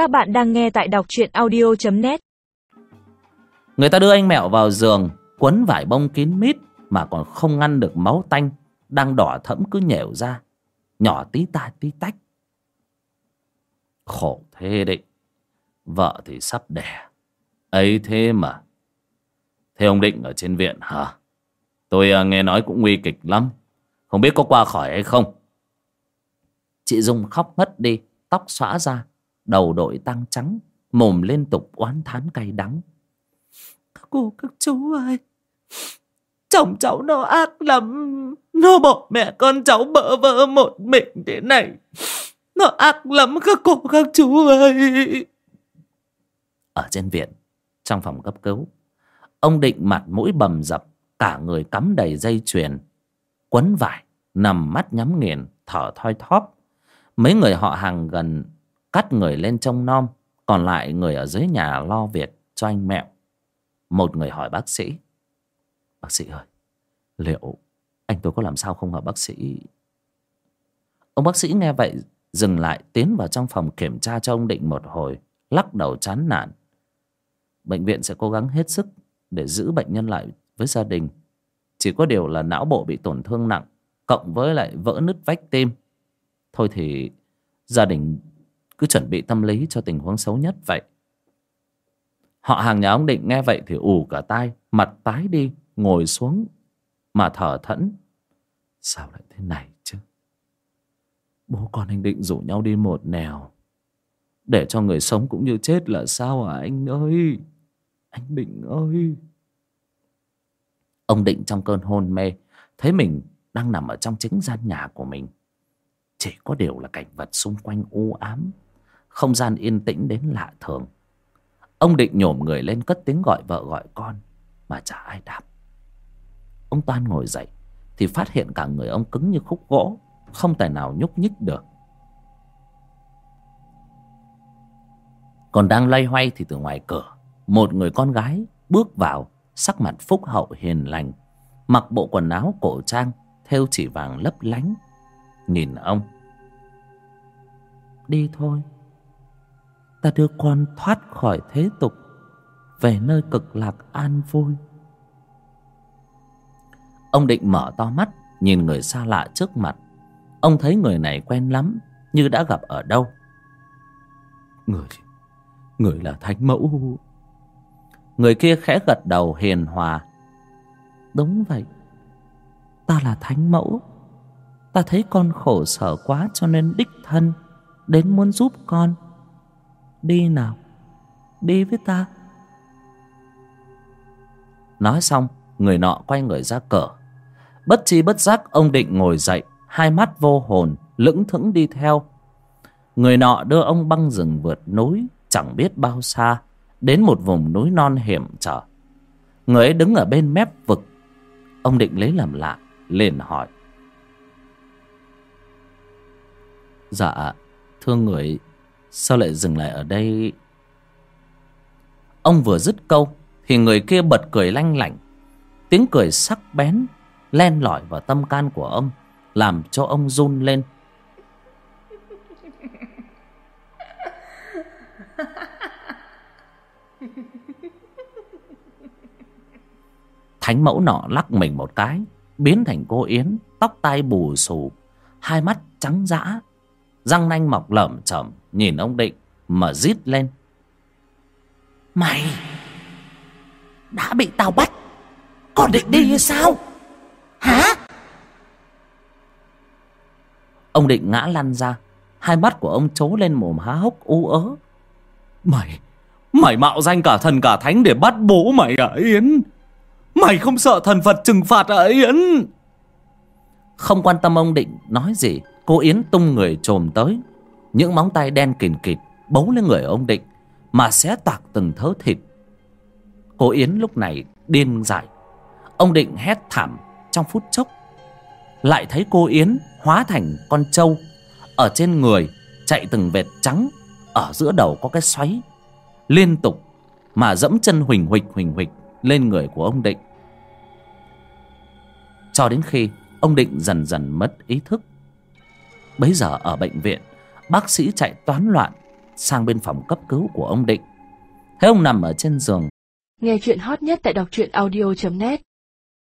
Các bạn đang nghe tại đọc truyện audio.net Người ta đưa anh mẹo vào giường Quấn vải bông kín mít Mà còn không ngăn được máu tanh Đang đỏ thẫm cứ nhẻo ra Nhỏ tí ta tí tách. Khổ thế đấy Vợ thì sắp đẻ ấy thế mà. Thế ông Định ở trên viện hả? Tôi à, nghe nói cũng nguy kịch lắm Không biết có qua khỏi hay không. Chị Dung khóc mất đi Tóc xõa ra Đầu đội tăng trắng, Mồm liên tục oán thán cay đắng. Các cô, các chú ơi, Chồng cháu nó ác lắm. Nó bỏ mẹ con cháu bỡ vỡ một mình thế này. Nó ác lắm các cô, các chú ơi. Ở trên viện, Trong phòng cấp cứu, Ông Định mặt mũi bầm dập, Cả người cắm đầy dây chuyền. Quấn vải, Nằm mắt nhắm nghiền, Thở thoi thóp. Mấy người họ hàng gần Cắt người lên trông nom, Còn lại người ở dưới nhà lo việc cho anh mẹo. Một người hỏi bác sĩ Bác sĩ ơi, Liệu anh tôi có làm sao không hả bác sĩ? Ông bác sĩ nghe vậy Dừng lại, tiến vào trong phòng kiểm tra cho ông Định một hồi, Lắc đầu chán nản. Bệnh viện sẽ cố gắng hết sức Để giữ bệnh nhân lại với gia đình. Chỉ có điều là não bộ bị tổn thương nặng, Cộng với lại vỡ nứt vách tim. Thôi thì gia đình cứ chuẩn bị tâm lý cho tình huống xấu nhất vậy. Họ hàng nhà ông định nghe vậy thì ù cả tai, mặt tái đi, ngồi xuống mà thở thẫn. Sao lại thế này chứ? Bố con anh định rủ nhau đi một nèo để cho người sống cũng như chết là sao à anh ơi? Anh định ơi! Ông định trong cơn hôn mê, thấy mình đang nằm ở trong chính gian nhà của mình. Chỉ có điều là cảnh vật xung quanh u ám không gian yên tĩnh đến lạ thường. Ông định nhổm người lên cất tiếng gọi vợ gọi con, mà chả ai đáp. Ông toan ngồi dậy, thì phát hiện cả người ông cứng như khúc gỗ, không tài nào nhúc nhích được. Còn đang loay hoay thì từ ngoài cửa, một người con gái bước vào, sắc mặt phúc hậu hiền lành, mặc bộ quần áo cổ trang, thêu chỉ vàng lấp lánh, nhìn ông. Đi thôi ta đưa con thoát khỏi thế tục về nơi cực lạc an vui. Ông định mở to mắt nhìn người xa lạ trước mặt. Ông thấy người này quen lắm như đã gặp ở đâu. Người người là thánh mẫu. Người kia khẽ gật đầu hiền hòa. Đúng vậy ta là thánh mẫu. Ta thấy con khổ sở quá cho nên đích thân đến muốn giúp con đi nào. Đi với ta. Nói xong, người nọ quay người ra cửa. Bất chi bất giác, ông định ngồi dậy, hai mắt vô hồn, lững thững đi theo. Người nọ đưa ông băng rừng vượt núi, chẳng biết bao xa, đến một vùng núi non hiểm trở. Người ấy đứng ở bên mép vực. Ông định lấy làm lạ, liền hỏi. Dạ thưa người sao lại dừng lại ở đây? Ông vừa dứt câu thì người kia bật cười lanh lảnh. Tiếng cười sắc bén, len lỏi vào tâm can của ông, làm cho ông run lên. Thánh mẫu nọ lắc mình một cái, biến thành cô yến, tóc tai bù xù, hai mắt trắng dã răng nanh mọc lởm chởm nhìn ông định mà rít lên. Mày đã bị tao bắt còn định đi hay sao? Hả? Ông định ngã lăn ra hai mắt của ông trố lên mồm há hốc u ớ. Mày mày mạo danh cả thần cả thánh để bắt bố mày à yến? Mày không sợ thần phật trừng phạt à yến? Không quan tâm ông định nói gì cô yến tung người trồm tới. Những móng tay đen kìn kịt bấu lên người ông định mà xé toạc từng thớ thịt. Cô yến lúc này điên dại. Ông định hét thảm trong phút chốc. Lại thấy cô yến hóa thành con trâu ở trên người chạy từng vệt trắng ở giữa đầu có cái xoáy. Liên tục mà dẫm chân huỳnh huỳnh huỳnh huỳnh lên người của ông định. Cho đến khi ông định dần dần mất ý thức bấy giờ ở bệnh viện, bác sĩ chạy toán loạn sang bên phòng cấp cứu của ông định. Thấy ông nằm ở trên giường. Nghe chuyện hot nhất tại đọc truyện audio.net